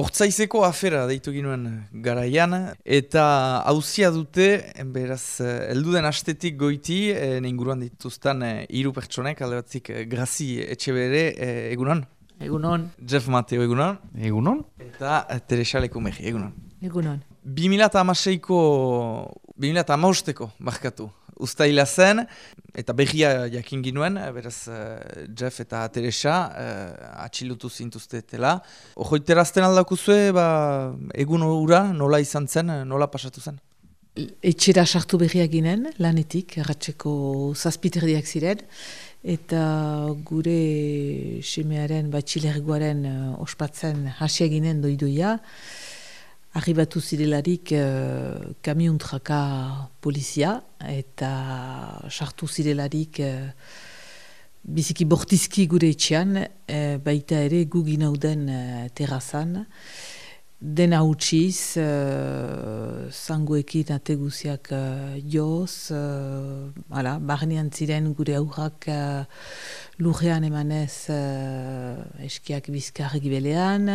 Hortzaizeko afera deitu ginuen garaian, eta hauzia dute, beraz, elduden astetik goiti, e, inguruan dituzten e, hiru pertsonek, alde batzik, grazi etxe bere, e, egunon? Egunon. Jeff Mateo, egunon? Egunon. Eta Teresa Lekumegi, egunon? Egunon. 2008ko, 2008ko, barkatu, ustaila zen, eta behia jakin ginuen, beraz uh, Jeff eta Teresa uh, atxilutu zintuztetela. Ojoi terazten aldakuzue, ba, egun ura nola izan zen, nola pasatu zen? Etxera sartu behia ginen, lanetik, erratxeko zazpiterdiak ziren, eta gure semearen, batxilergoaren ospatzen hasia ginen doidoia, Arribatu zirelarik uh, kamiontraka polizia eta sartu zirelarik uh, biziki bortizki gure etxean, uh, baita ere gugin hauden uh, terrazan. Den hautsiz, uh, zangoekin ateguziak uh, joz, uh, barnean ziren gure aurrak uh, lurrean emanez uh, eskiak bizkarri gibelean,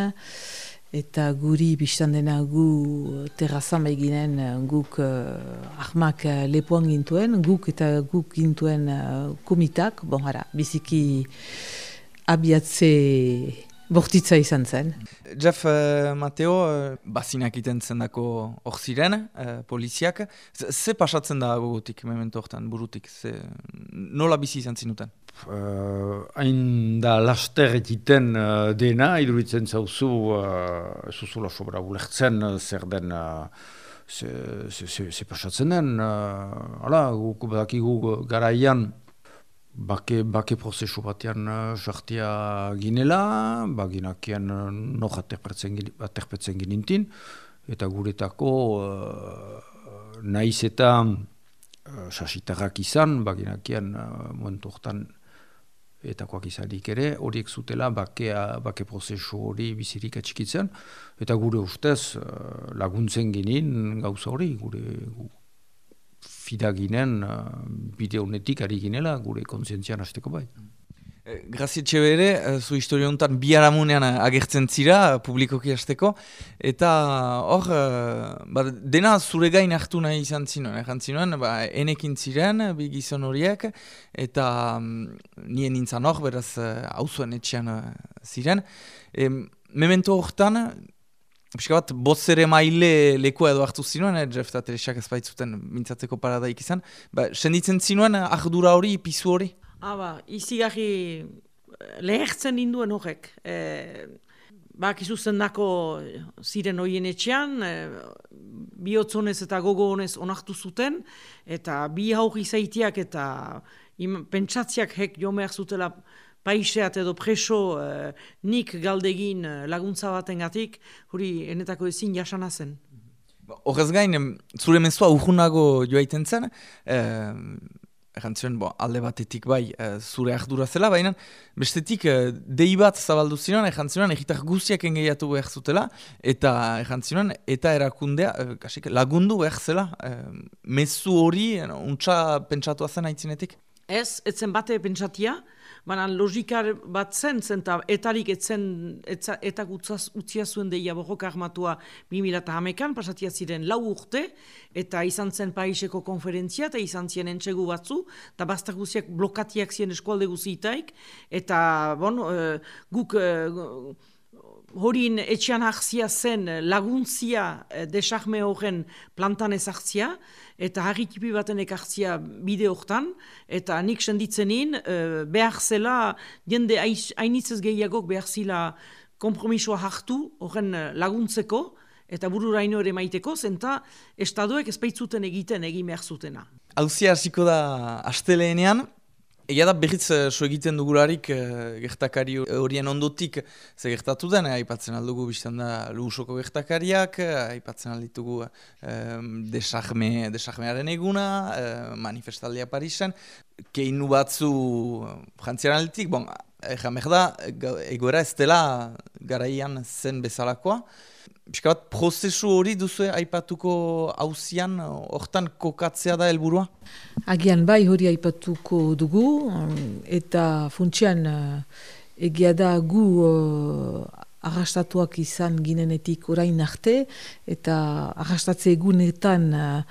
eta guri biztan dena gu terrazan beginen guk uh, ahmak lepoan gintuen, guk eta guk gintuen uh, komitak, bon hara, biziki abiatze bortitza izan zen. Jeff uh, Mateo, uh, bazinak iten zendako hor ziren, uh, poliziak, ze pasatzen da gogotik, memento hortan, burutik, ze, nola bizi izan zinuten? hain uh, da laster egiten uh, dena, iduritzen zauzu, uh, zuzula sobra ulertzen uh, zer den, uh, ze, pasatzen den, uh, hala, guk badakigu garaian, bake, bake prozesu batean uh, sartia ginela, baginakian uh, noja aterpetzen ginintin, eta guretako uh, naiz eta uh, sasitarrak izan, baginakian uh, momentu etakoak izanik ere, horiek zutela bakea, bake prozesu hori bizirik atxikitzen, eta gure ustez uh, laguntzen ginen gauza hori, gure gu, fidaginen uh, bide honetik ari ginela, gure kontzientzian hasteko bai. Eh, Grazi bere, eh, zu historio honetan biharamunean agertzen zira, publikoki hasteko, eta hor, eh, ba, dena zure gain hartu nahi izan zinuen, egin zinuen, ba, enekin ziren, bi gizon horiek, eta mm, nien nintzen hor, beraz, hau zuen etxean ziren. E, memento horretan, Piska bat, bozere maile leku edo hartu zinuen, eh, Jeff eta Teresak ez baitzuten mintzatzeko paradaik izan. Ba, senditzen zinuen, ahdura hori, pizu hori? Aba, izigarri eh, lehertzen induen horrek. E, bak izuzen dako ziren hoien etxean, e, bihotzonez eta gogo honez onartu zuten, eta bi hauri zaitiak eta pentsatziak hek jomeak zutela paiseat edo preso nik galdegin laguntza baten gatik, hori enetako ezin jasana zen. Horrez gain, zure mezua urgunago joaiten zen, Erantzuen, bo, alde batetik bai, uh, zure ardura zela, baina bestetik uh, dei bat zabaldu ziren, erantzuen, egitak guztiak engeiatu behar zutela, eta erantzuen, eta erakundea, uh, lagundu behar zela, uh, mezu hori, uh, untsa pentsatu zen aitzinetik? Ez, etzen bate pentsatia, baina logikar bat zen, zen eta etarik etzen, etza, etak utzaz, utzia zuen deia borrok armatua 2008an, pasatia ziren lau urte, eta izan zen paiseko konferentzia, eta izan zien entxegu batzu, eta bastak guziak blokatiak zien eskualde guzitaik, eta, bon, uh, guk... Uh, Horin etxean hartzia zen laguntzia desahme horren plantan ezartzia, eta harrikipi baten ekartzia bide hortan, eta nik senditzenin uh, behar zela, jende hainitzez gehiagok behar zela kompromisoa hartu horren eh, laguntzeko, eta bururaino ere maiteko, zenta estadoek ezpeitzuten egiten egin behar zutena. Hauzia hasiko da asteleenean, Egia da berriz so egiten dugularik uh, gertakari horien ondotik ze gertatu den, eh, aipatzen aldugu biztan da lusoko gertakariak, aipatzen alditugu uh, desahme, desahmearen eguna, uh, manifestaldia Parisen, keinu batzu frantziaren aldetik, bon, egan da, egoera ez dela garaian zen bezalakoa, Piskat, prozesu hori duzu aipatuko hauzian, hortan kokatzea da helburua? Agian bai hori aipatuko dugu, eta funtsian eh, egia da gu uh, arrastatuak izan ginenetik orain arte, eta arrastatze egunetan uh,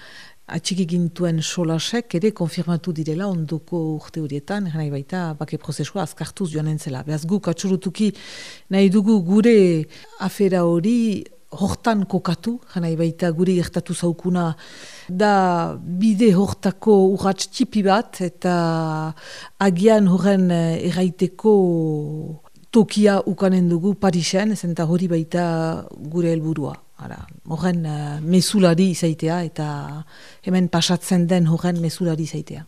atxiki gintuen solasek ere konfirmatu direla ondoko urte horietan, nahi baita bake prozesua azkartuz joan entzela. Beaz guk atxurutuki nahi dugu gure afera hori hortan kokatu, janai baita guri gertatu zaukuna, da bide hortako urratx txipi bat, eta agian horren eh, erraiteko tokia ukanen dugu Parisen, zenta hori baita gure helburua. Hala, horren uh, mesulari izaitea, eta hemen pasatzen den horren mesulari izaitea.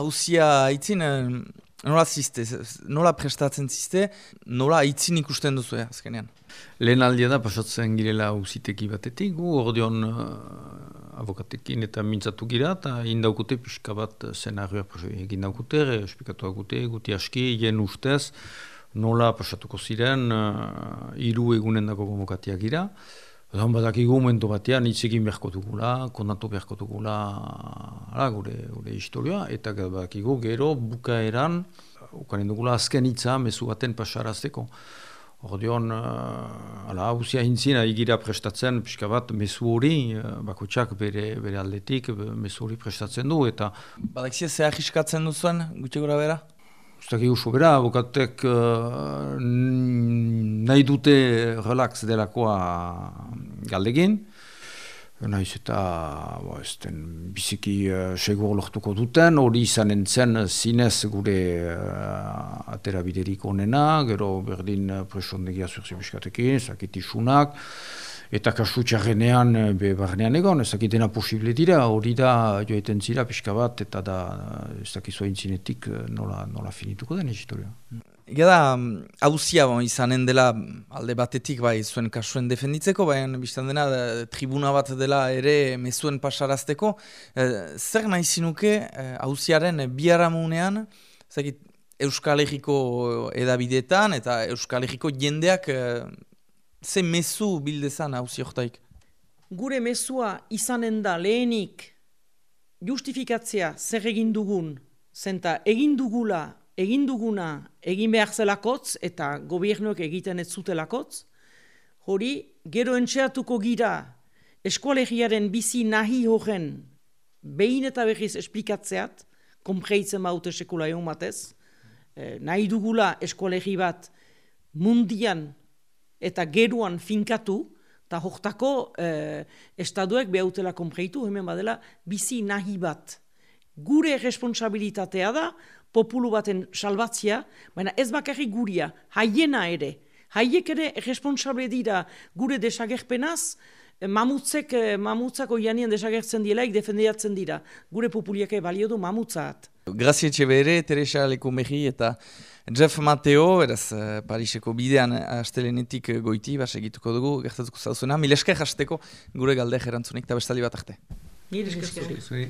Hauzia haitzin, eh, nola ziste, nola prestatzen ziste, nola haitzin ikusten duzu, azkenean? Lehen aldia da, pasatzen girela uziteki batetik, gu ordeon uh, avokatekin eta mintzatu gira, eta indaukute pixka bat zenarioa egin daukute, esplikatu agute, guti aski, jen ustez, nola pasatuko ziren, uh, iru egunen dago konvokatia gira. Zan badakigu momentu batean hitz egin beharko dugula, kondatu beharko dugula gure, gure historia, eta badakigu gero bukaeran, ukanen dugula azken hitza mezu baten pasarazteko. Ordeon, uh, ala, hausia hintzina igira prestatzen, pixka bat, mesu hori, uh, bakotxak bere, bere aldetik, mesu hori prestatzen du, eta... Badakzia, zehar iskatzen duzuen, gutxe gura bera? Uztaki usu bera, abokatek uh, nahi dute relax delakoa galdegin, Naiz eta bo, ez den biziki uh, segur lortuko duten, hori izanen zen zinez gure uh, atera biderik onena, gero berdin uh, presondegia zurzi biskatekin, zakitisunak, eta kasu txarrenean be barnean egon, ez dena posible dira, hori da joeten zira pixka bat, eta da ez dakizu zinetik nola, nola finituko den historia. Ega da, hauzia bon, izanen dela alde batetik bai zuen kasuen defenditzeko, bai biztan dena tribuna bat dela ere mezuen pasarazteko. E, zer nahi zinuke hauziaren e, biaramunean, zekit, Euskal Herriko edabidetan eta Euskal Herriko jendeak ze mezu bildezan hauzi oktaik? Gure mezua izanen da lehenik. Justifikatzea zer egin dugun, zenta egin dugula egin duguna egin behar zelakotz eta gobernuak egiten ez zutelakotz, hori gero entxeatuko gira eskualegiaren bizi nahi horren. Behin eta behiz esplikatzeat, kompreitzen baute sekula egon batez, e, nahi dugula eskualegi bat mundian eta geruan finkatu, eta hortako e, estaduek behautela kompreitu, hemen badela bizi nahi bat. Gure responsabilitatea da, populu baten salbatzia, baina ez bakarri guria, haiena ere. Haiek ere responsable dira gure desagerpenaz, mamutzek, mamutzako janien desagertzen dielaik defendiatzen dira. Gure populiak balio du mamutzaat. Grazie Txebere, Teresa Lekumegi eta Jeff Mateo, eraz uh, Pariseko bidean astelenetik goiti, bas egituko dugu, gertatuko zauzuna. Mileske jasteko gure galde erantzunik eta bestali bat arte. Mileske.